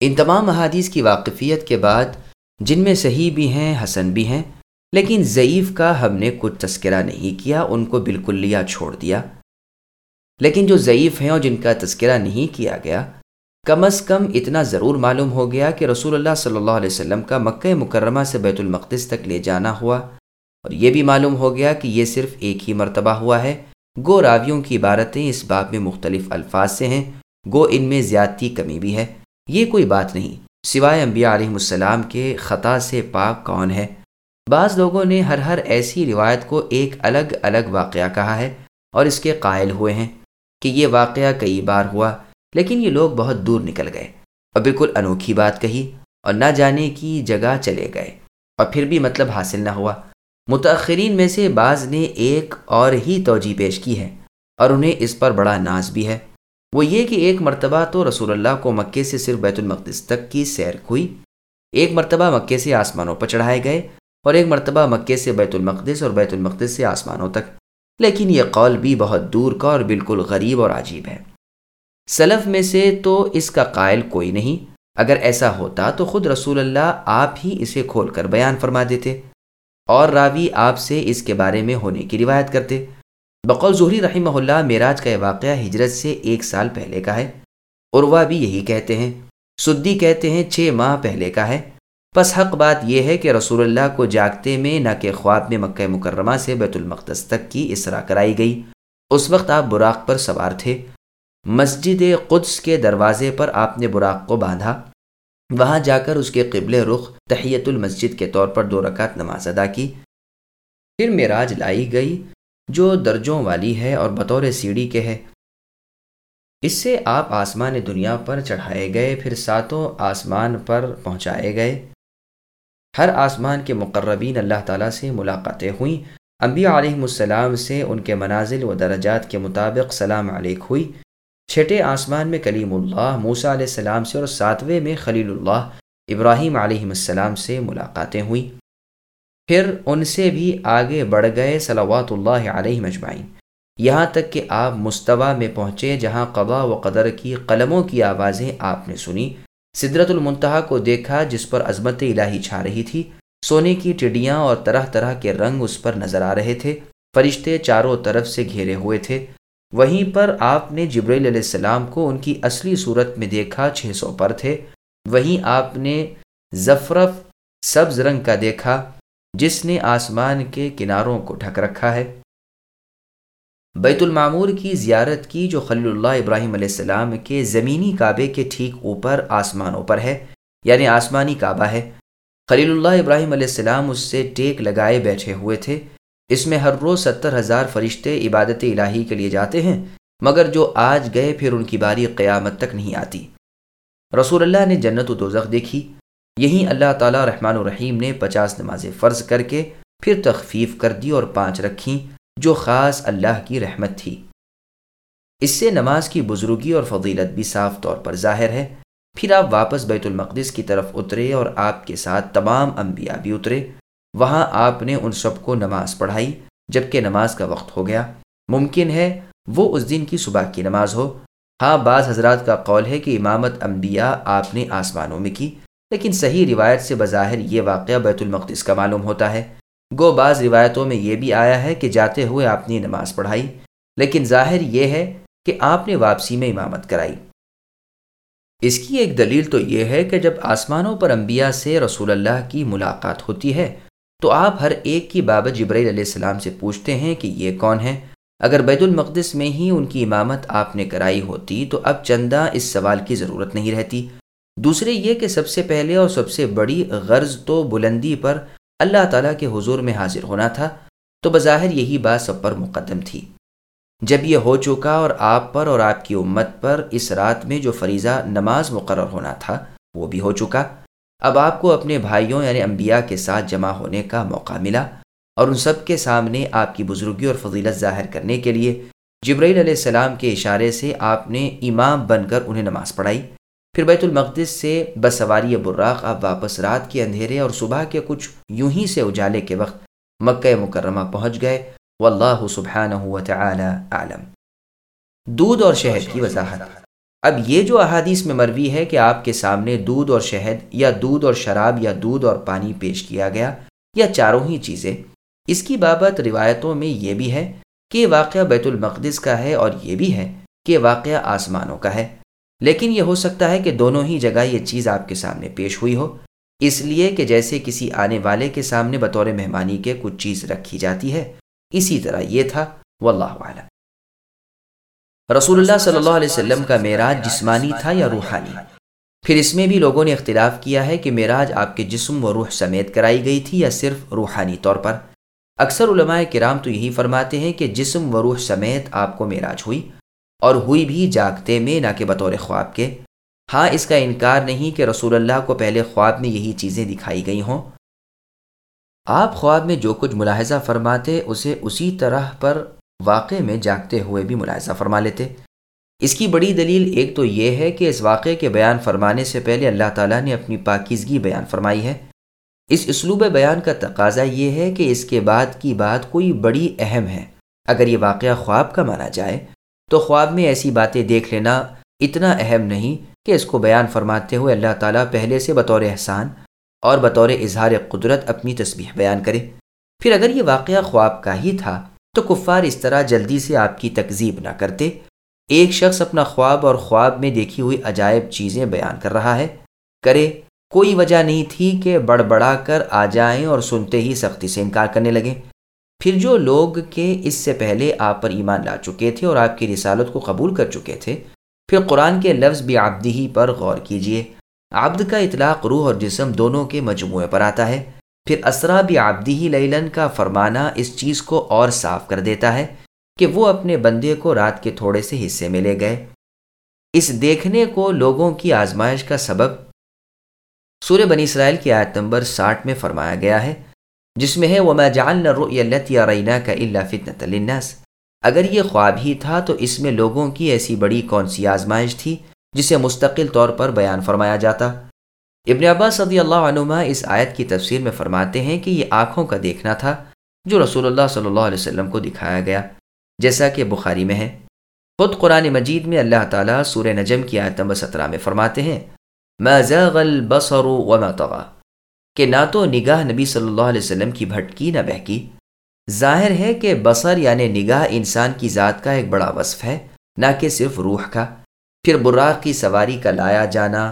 ان تمام احادیث کی واقفیت کے بعد جن میں صحیح بھی ہیں، حسن بھی ہیں، لیکن ضعیف کا ہم نے کچھ تذکرہ نہیں کیا، ان کو بالکل لیا، چھوڑ دیا۔ لیکن جو ضعیف ہیں اور جن کا تذکرہ نہیں کیا گیا، کم از کم اتنا ضرور معلوم ہو گیا کہ رسول اللہ صلی اللہ علیہ وسلم کا مکہ مکرمہ سے بیت المقدس تک لے جانا ہوا۔ اور یہ بھی معلوم ہو گیا کہ یہ صرف ایک ہی مرتبہ ہوا ہے۔ گو راویوں کی عبارتیں اس باب میں مختلف الفاظ سے ہیں۔ گو ان میں زیادتی کمی بھی ہے۔ یہ کوئی بات نہیں۔ سوائے انبیاء علیہ السلام کے خطا سے پاک کون ہے؟ بعض لوگوں نے ہر ہر ایسی روایت کو ایک الگ الگ واقعہ کہا ہے اور اس کے قائل ہوئے ہیں کہ یہ واقعہ کئی بار ہوا، لیکن یہ لوگ بہت دور نکل گئے اور بالکل انوکھی بات کہی اور نہ جانے کی جگہ چلے گئے اور پھر بھی مطلب حاصل نہ ہوا۔ متاثرین میں سے بعض نے ایک اور ہی توجہ پیش کی ہے اور انہیں اس پر بڑا ناز بھی ہے۔ وہ یہ کہ ایک مرتبہ تو رسول اللہ کو مکے سے صرف بیت المقدس تک کی سیر ہوئی۔ ایک مرتبہ مکے سے آسمانوں پر چڑھائے گئے اور ایک مرتبہ مکے سے بیت المقدس اور بیت المقدس سے آسمانوں تک۔ لیکن یہ قول بھی بہت دور کا اور بالکل غریب اور عجیب ہے۔ سلف میں سے تو اس کا قائل کوئی نہیں۔ اگر ایسا ہوتا تو خود رسول اللہ آپ ہی اسے کھول کر بیان فرما دیتے اور راوی آپ سے اس کے بارے میں ہونے کی روایت کرتے۔ بقول ظہری رحمہ اللہ معراج کا یہ واقعہ ہجرت سے ایک سال پہلے کا ہے۔ عروا بھی یہی کہتے ہیں۔ سدی کہتے ہیں چھ ماہ پہلے کا ہے۔ پس حق بات یہ ہے کہ رسول اللہ کو جاگتے میں نہ کہ خواب میں مکہ مکرمہ سے بیت المقدس تک کی اسرا کرائی گئی۔ اس وقت آپ براق پر سوار تھے۔ مسجد قدس کے دروازے پر آپ نے براق کو باندھا۔ وہاں جا کر اس کے قبل رخ تحیت المسجد کے طور پر دو رکعت نماز ادا کی۔ پھر معراج لائی گئی۔ جو درجوں والی ہے اور بطور سیڑھی کے ہے۔ اس سے آپ آسمان دنیا پر چڑھائے گئے، پھر ساتوں آسمان پر پہنچائے گئے۔ ہر آسمان کے مقربین اللہ تعالیٰ سے ملاقاتیں ہوئیں۔ انبیاء علیہ السلام سے ان کے منازل و درجات کے مطابق سلام علیک ہوئی۔ چھٹے آسمان میں کلیم اللہ، موسیٰ علیہ السلام سے اور ساتویں میں خلیل اللہ، ابراہیم علیہ السلام سے ملاقاتیں ہوئیں۔ پھر ان سے بھی آگے بڑھ گئے صلوات اللہ علیہ مجمعین۔ یہاں تک کہ آپ مستوی میں پہنچے جہاں قبا و قدر کی قلموں کی آوازیں آپ نے سنی۔ سدرت المنتہا کو دیکھا جس پر عظمت الہی چھا رہی تھی۔ سونے کی ٹڈیاں اور طرح طرح کے رنگ اس پر نظر آ رہے تھے۔ فرشتے چاروں طرف سے گھیرے ہوئے تھے۔ وہیں پر آپ نے جبریل علیہ السلام کو ان کی اصلی صورت میں دیکھا چھ سو پر تھے۔ وہیں آپ نے زفرف سبز رنگ کا دیکھا۔ جس نے آسمان کے کناروں کو ڈھک رکھا ہے۔ بیت المعمور کی زیارت کی جو خلی اللہ ابراہیم علیہ السلام کے زمینی کعبے کے ٹھیک اوپر آسمانوں پر ہے یعنی آسمانی کعبہ ہے۔ خلیل اللہ ابراہیم علیہ السلام اس سے ٹیک لگائے بیٹھے ہوئے تھے۔ اس میں ہر روز ستر ہزار فرشتے عبادت الہی کے لیے جاتے ہیں، مگر جو آج گئے پھر ان کی باری قیامت تک نہیں آتی۔ رسول اللہ نے جنت و دوزخ دیکھی۔ یہیں اللہ تعالیٰ رحمٰن الرحیم نے پچاس نمازیں فرض کر کے پھر تخفیف کر دی اور پانچ رکھیں جو خاص اللہ کی رحمت تھی۔ اس سے نماز کی بزرگی اور فضیلت بھی صاف طور پر ظاہر ہے۔ پھر آپ واپس بیت المقدس کی طرف اترے اور آپ کے ساتھ تمام انبیاء بھی اترے۔ وہاں آپ نے ان سب کو نماز پڑھائی جبکہ نماز کا وقت ہو گیا۔ ممکن ہے وہ اس دن کی صبح کی نماز ہو۔ ہاں بعض حضرات کا قول ہے کہ امامت انبیاء آپ نے آسمانوں میں کی۔ لیکن صحیح روایت سے بظاہر یہ واقعہ بیت المقدس کا معلوم ہوتا ہے۔ گو بعض روایتوں میں یہ بھی آیا ہے کہ جاتے ہوئے آپ نے نماز پڑھائی، لیکن ظاہر یہ ہے کہ آپ نے واپسی میں امامت کرائی۔ اس کی ایک دلیل تو یہ ہے کہ جب آسمانوں پر انبیاء سے رسول اللہ کی ملاقات ہوتی ہے، تو آپ ہر ایک کی بابت جبرائیل علیہ السلام سے پوچھتے ہیں کہ یہ کون ہے اگر بیت المقدس میں ہی ان کی امامت آپ نے کرائی ہوتی تو اب چندہ اس سوال کی ضرورت نہیں رہتی۔ دوسرے یہ کہ سب سے پہلے اور سب سے بڑی غرض تو بلندی پر اللہ تعالیٰ کے حضور میں حاضر ہونا تھا، تو بظاہر یہی بات سب پر مقدم تھی۔ جب یہ ہو چکا اور آپ پر اور آپ کی امت پر اس رات میں جو فریضہ نماز مقرر ہونا تھا، وہ بھی ہو چکا۔ اب آپ کو اپنے بھائیوں یعنی انبیاء کے ساتھ جمع ہونے کا موقع ملا اور ان سب کے سامنے آپ کی بزرگی اور فضیلت ظاہر کرنے کے لیے جبرائیل علیہ السلام کے اشارے سے آپ نے امام بن کر انہیں نماز پڑھائی۔ پھر بیت المقدس سے بسواری براق آپ واپس رات کے اندھیرے اور صبح کے کچھ یوں ہی سے اجالے کے وقت مکہ مکرمہ پہنچ گئے۔ واللہ سبحانہ و تعالی عالم دودھ اور شہد کی وضاحت۔ اب یہ جو احادیث میں مروی ہے کہ آپ کے سامنے دودھ اور شہد یا دودھ اور شراب یا دودھ اور پانی پیش کیا گیا یا چاروں ہی چیزیں، اس کی بابت روایتوں میں یہ بھی ہے کہ واقعہ بیت المقدس کا ہے اور یہ بھی ہے کہ واقعہ آسمانوں کا ہے۔ لیکن یہ ہو سکتا ہے کہ دونوں ہی جگہ یہ چیز آپ کے سامنے پیش ہوئی ہو۔ اس لیے کہ جیسے کسی آنے والے کے سامنے بطور مہمانی کے کچھ چیز رکھی جاتی ہے، اسی طرح یہ تھا۔ واللہ عالم رسول اللہ صلی اللہ علیہ وسلم کا معراج جسمانی تھا یا روحانی؟ پھر اس میں بھی لوگوں نے اختلاف کیا ہے کہ معراج آپ کے جسم و روح سمیت کرائی گئی تھی یا صرف روحانی طور پر۔ اکثر علماء کرام تو یہی فرماتے ہیں کہ جسم و روح سمیت آپ کو معراج ہوئی۔ اور ہوئی بھی جاگتے میں نہ کہ بطور خواب کے۔ ہاں اس کا انکار نہیں کہ رسول اللہ کو پہلے خواب میں یہی چیزیں دکھائی گئی ہوں۔ آپ خواب میں جو کچھ ملاحظہ فرماتے، اسے اسی طرح پر واقع میں جاگتے ہوئے بھی ملاحظہ فرما لیتے۔ اس کی بڑی دلیل ایک تو یہ ہے کہ اس واقعے کے بیان فرمانے سے پہلے اللہ تعالیٰ نے اپنی پاکیزگی بیان فرمائی ہے۔ اس اسلوب بیان کا تقاضا یہ ہے کہ اس کے بعد کی بات کوئی بڑی اہم ہے۔ اگر یہ واقعہ خواب کا مانا جائے تو خواب میں ایسی باتیں دیکھ لینا اتنا اہم نہیں کہ اس کو بیان فرماتے ہوئے اللہ تعالیٰ پہلے سے بطور احسان اور بطور اظہار قدرت اپنی تسبیح بیان کرے۔ پھر اگر یہ واقعہ خواب کا ہی تھا تو کفار اس طرح جلدی سے آپ کی تکذیب نہ کرتے۔ ایک شخص اپنا خواب اور خواب میں دیکھی ہوئی عجائب چیزیں بیان کر رہا ہے۔ کرے، کوئی وجہ نہیں تھی کہ بڑھ بڑھا کر آ جائیں اور سنتے ہی سختی سے انکار کرنے لگیں پھر جو لوگ کہ اس سے پہلے آپ پر ایمان لا چکے تھے اور آپ کی رسالت کو قبول کر چکے تھے، پھر قرآن کے لفظ بھی آبدی پر غور کیجیے عبد کا اطلاق روح اور جسم دونوں کے مجموعے پر آتا ہے۔ پھر اسرا بھی آبدی ہی لیلن کا فرمانا اس چیز کو اور صاف کر دیتا ہے کہ وہ اپنے بندے کو رات کے تھوڑے سے حصے میں لے گئے۔ اس دیکھنے کو لوگوں کی آزمائش کا سبب سورہ بنی اسرائیل کی آیت نمبر ساٹھ میں فرمایا گیا ہے۔ جس میں ہے وہ میں جان یا رینا کا اللہ فتنت الناس اگر یہ خواب ہی تھا تو اس میں لوگوں کی ایسی بڑی کون سی آزمائش تھی جسے مستقل طور پر بیان فرمایا جاتا؟ ابن عباس صدی اللہ عنما اس آیت کی تفسیر میں فرماتے ہیں کہ یہ آنکھوں کا دیکھنا تھا جو رسول اللہ صلی اللہ علیہ وسلم کو دکھایا گیا، جیسا کہ بخاری میں ہے۔ خود قرآن مجید میں اللہ تعالیٰ سورہ نجم کی آیت نمبر سترہ میں فرماتے ہیں، ما زاغ البصر وما طغى کہ نہ تو نگاہ نبی صلی اللہ علیہ وسلم کی بھٹکی نہ بہکی۔ ظاہر ہے کہ بصر یعنی نگاہ انسان کی ذات کا ایک بڑا وصف ہے، نہ کہ صرف روح کا۔ پھر براق کی سواری کا لایا جانا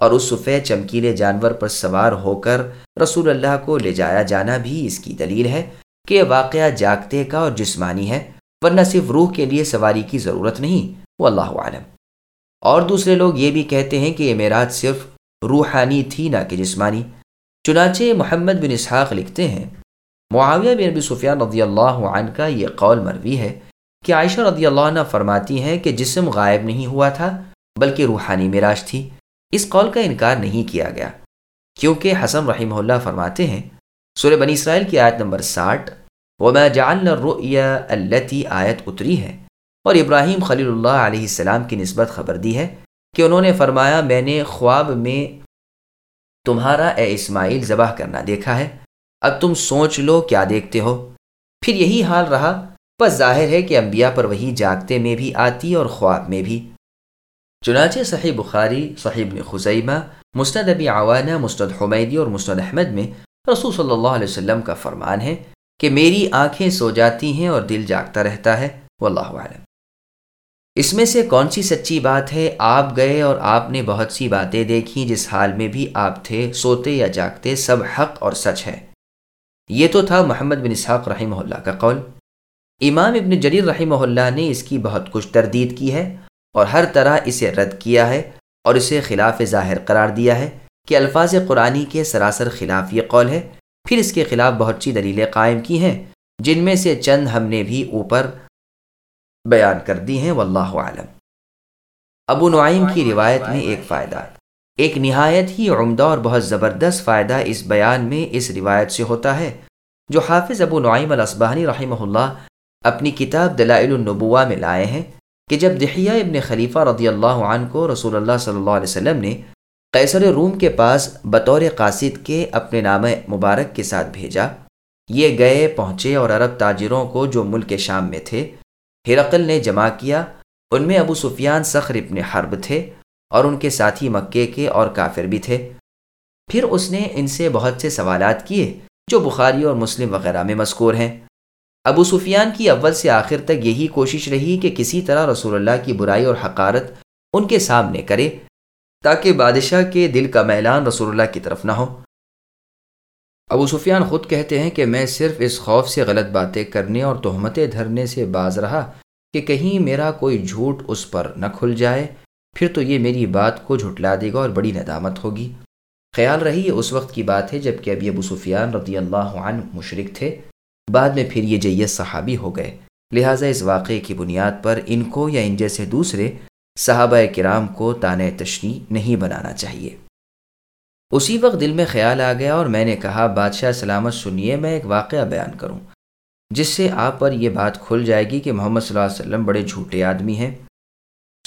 اور اس سفید چمکیلے جانور پر سوار ہو کر رسول اللہ کو لے جایا جانا بھی اس کی دلیل ہے کہ واقعہ جاگتے کا اور جسمانی ہے، ورنہ صرف روح کے لیے سواری کی ضرورت نہیں۔ وہ اللہ عالم اور دوسرے لوگ یہ بھی کہتے ہیں کہ یہ معراج صرف روحانی تھی نہ کہ جسمانی۔ چنانچہ محمد بن اسحاق لکھتے ہیں، معاویہ بن نبی سفیان رضی اللہ عنہ کا یہ قول مروی ہے کہ عائشہ رضی اللہ عنہ فرماتی ہیں کہ جسم غائب نہیں ہوا تھا، بلکہ روحانی معراج تھی۔ اس قول کا انکار نہیں کیا گیا۔ کیونکہ حسن رحمہ اللہ فرماتے ہیں، سورہ بنی اسرائیل کی آیت نمبر ساٹھ، وما جعلنا الرؤیا التي آیت اتری ہے۔ اور ابراہیم خلیل اللہ علیہ السلام کی نسبت خبر دی ہے کہ انہوں نے فرمایا، میں نے خواب میں تمہارا اے اسماعیل ذبح کرنا دیکھا ہے، اب تم سوچ لو کیا دیکھتے ہو۔ پھر یہی حال رہا، بس ظاہر ہے کہ انبیاء پر وہی جاگتے میں بھی آتی اور خواب میں بھی۔ چنانچہ صحیح بخاری، صحیح ابن خزیمہ مستد ابی عوانہ مستد حمیدی اور مستد احمد میں رسول صلی اللہ علیہ وسلم کا فرمان ہے کہ میری آنکھیں سو جاتی ہیں اور دل جاگتا رہتا ہے۔ واللہ عالم اس میں سے کون سی سچی بات ہے؟ آپ گئے اور آپ نے بہت سی باتیں دیکھیں جس حال میں بھی آپ تھے، سوتے یا جاگتے، سب حق اور سچ ہے۔ یہ تو تھا محمد بن اسحاق رحمہ اللہ کا قول۔ امام ابن جریر رحمہ اللہ نے اس کی بہت کچھ تردید کی ہے اور ہر طرح اسے رد کیا ہے اور اسے خلاف ظاہر قرار دیا ہے کہ الفاظ قرآنی کے سراسر خلاف یہ قول ہے۔ پھر اس کے خلاف بہت سی دلیلیں قائم کی ہیں، جن میں سے چند ہم نے بھی اوپر بیان کر دی ہیں، واللہ عالم ابو نعیم کی روایت میں ایک فائدہ۔ ایک نہایت ہی عمدہ اور بہت زبردست فائدہ اس بیان میں اس روایت سے ہوتا ہے، جو حافظ ابو نعیم الاسبانی رحمہ اللہ اپنی کتاب دلائل النبوہ میں لائے ہیں کہ جب دحیہ ابن خلیفہ رضی اللہ عنہ کو رسول اللہ صلی اللہ علیہ وسلم نے قیصر روم کے پاس بطور قاصد کے اپنے نام مبارک کے ساتھ بھیجا، یہ گئے، پہنچے اور عرب تاجروں کو جو ملک شام میں تھے ہرقل نے جمع کیا۔ ان میں ابو سفیان سخر ابن حرب تھے اور ان کے ساتھی مکے کے اور کافر بھی تھے۔ پھر اس نے ان سے بہت سے سوالات کیے جو بخاری اور مسلم وغیرہ میں مذکور ہیں۔ ابو سفیان کی اول سے آخر تک یہی کوشش رہی کہ کسی طرح رسول اللہ کی برائی اور حقارت ان کے سامنے کرے تاکہ بادشاہ کے دل کا میلان رسول اللہ کی طرف نہ ہو۔ ابو سفیان خود کہتے ہیں کہ میں صرف اس خوف سے غلط باتیں کرنے اور تہمتیں دھرنے سے باز رہا کہ کہیں میرا کوئی جھوٹ اس پر نہ کھل جائے، پھر تو یہ میری بات کو جھٹلا دے گا اور بڑی ندامت ہوگی۔ خیال رہی یہ اس وقت کی بات ہے جبکہ ابھی ابو سفیان رضی اللہ عنہ مشرق تھے۔ بعد میں پھر یہ جیت صحابی ہو گئے۔ لہٰذا اس واقعے کی بنیاد پر ان کو یا ان جیسے دوسرے صحابہ کرام کو تانع تشنی نہیں بنانا چاہیے۔ اسی وقت دل میں خیال آ گیا اور میں نے کہا، بادشاہ سلامت سنیے، میں ایک واقعہ بیان کروں۔ جس سے آپ پر یہ بات کھل جائے گی کہ محمد صلی اللہ علیہ وسلم بڑے جھوٹے آدمی ہیں۔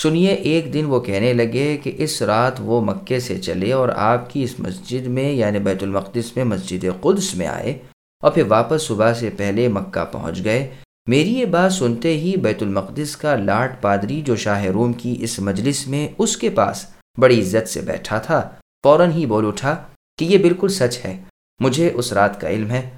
سنیے، ایک دن وہ کہنے لگے کہ اس رات وہ مکے سے چلے اور آپ کی اس مسجد میں یعنی بیت المقدس میں، مسجد قدس میں آئے اور پھر واپس صبح سے پہلے مکہ پہنچ گئے۔ میری یہ بات سنتے ہی بیت المقدس کا لاٹ پادری جو شاہ روم کی اس مجلس میں اس کے پاس بڑی عزت سے بیٹھا تھا۔ فوراً ہی بول اٹھا کہ یہ بالکل سچ ہے، مجھے اس رات کا علم ہے۔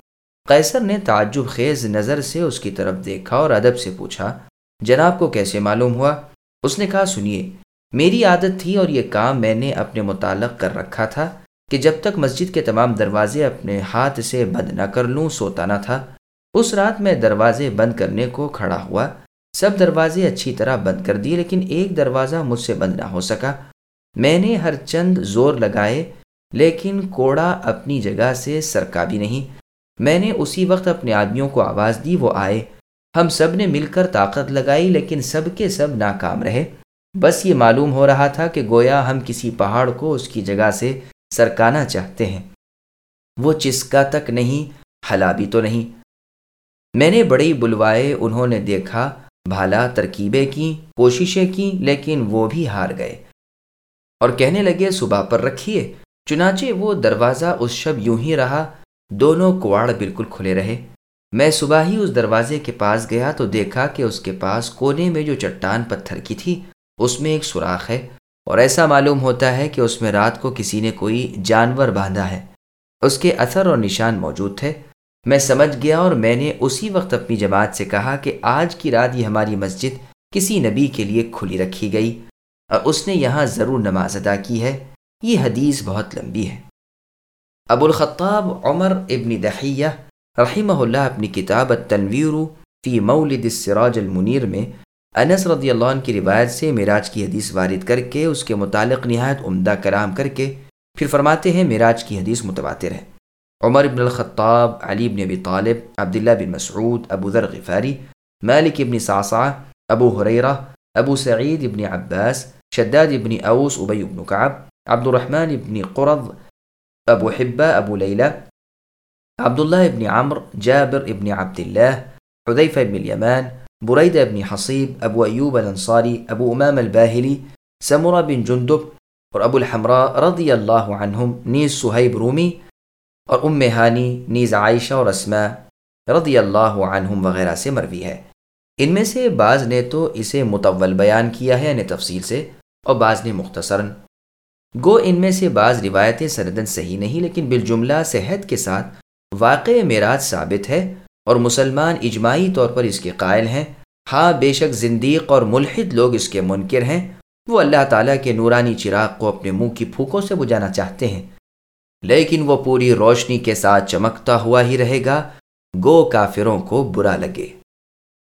قیصر نے تعجب خیز نظر سے اس کی طرف دیکھا اور ادب سے پوچھا، جناب کو کیسے معلوم ہوا؟ اس نے کہا، سنیے، میری عادت تھی اور یہ کام میں نے اپنے متعلق کر رکھا تھا کہ جب تک مسجد کے تمام دروازے اپنے ہاتھ سے بند نہ کر لوں، سوتا نہ تھا۔ اس رات میں دروازے بند کرنے کو کھڑا ہوا، سب دروازے اچھی طرح بند کر دیے، لیکن ایک دروازہ مجھ سے بند نہ ہو سکا۔ میں نے ہر چند زور لگائے، لیکن کوڑا اپنی جگہ سے سرکا بھی نہیں۔ میں نے اسی وقت اپنے آدمیوں کو آواز دی، وہ آئے۔ ہم سب نے مل کر طاقت لگائی، لیکن سب کے سب ناکام رہے۔ بس یہ معلوم ہو رہا تھا کہ گویا ہم کسی پہاڑ کو اس کی جگہ سے سرکانا چاہتے ہیں۔ وہ چسکا تک نہیں، ہلا بھی تو نہیں۔ میں نے بڑی بلوائے، انہوں نے دیکھا، بھالا ترکیبیں کی کوششیں کی لیکن وہ بھی ہار گئے۔ اور کہنے لگے، صبح پر رکھیے۔ چنانچہ وہ دروازہ اس شب یوں ہی رہا، دونوں کواڑ بالکل کھلے رہے۔ میں صبح ہی اس دروازے کے پاس گیا تو دیکھا کہ اس کے پاس کونے میں جو چٹان پتھر کی تھی، اس میں ایک سوراخ ہے۔ اور ایسا معلوم ہوتا ہے کہ اس میں رات کو کسی نے کوئی جانور باندھا ہے۔ اس کے اثر اور نشان موجود تھے۔ میں سمجھ گیا اور میں نے اسی وقت اپنی جماعت سے کہا کہ آج کی رات یہ ہماری مسجد کسی نبی کے لیے کھلی رکھی گئی۔ اور اس نے یہاں ضرور نماز ادا کی ہے۔ یہ حدیث بہت لمبی ہے۔ ابو الخطاب عمر ابن دحیہ رحمہ اللہ اپنی کتاب التنویر فی مولد السراج المنیر میں انس رضی اللہ عنہ کی روایت سے معراج کی حدیث وارد کر کے اس کے متعلق نہایت عمدہ کرام کر کے پھر فرماتے ہیں معراج کی حدیث متواتر ہے۔ عمر ابن الخطاب، علی بن ابی طالب، عبداللہ بن مسعود، ابو ذر غفاری مالک ابن صاصع ابو حریرہ ابو سعید ابن عباس شداد بن أوس أبي بن كعب عبد الرحمن بن قرض أبو حبة أبو ليلى عبد الله بن عمرو جابر بن عبد الله حذيفة بن اليمان بريدة بن حصيب أبو أيوب الأنصاري أبو أمام الباهلي سمرة بن جندب ابو الحمراء رضي الله عنهم نيز صہیب رومي ام هاني نيز عائشة ورسماء رضي الله عنهم وغيرها سمر فيها. إن میں سے بعض نے تو اسے متول بیان کیا ہے یعنی تفصیل سے اور بعض نے مختصراً، گو ان میں سے بعض روایتیں سندن صحیح نہیں لیکن بالجملہ صحت کے ساتھ واقع معراج ثابت ہے اور مسلمان اجماعی طور پر اس کے قائل ہیں۔ ہاں بے شک زندیق اور ملحد لوگ اس کے منکر ہیں۔ وہ اللہ تعالیٰ کے نورانی چراغ کو اپنے منہ کی پھوکوں سے بجانا چاہتے ہیں۔ لیکن وہ پوری روشنی کے ساتھ چمکتا ہوا ہی رہے گا۔ گو کافروں کو برا لگے۔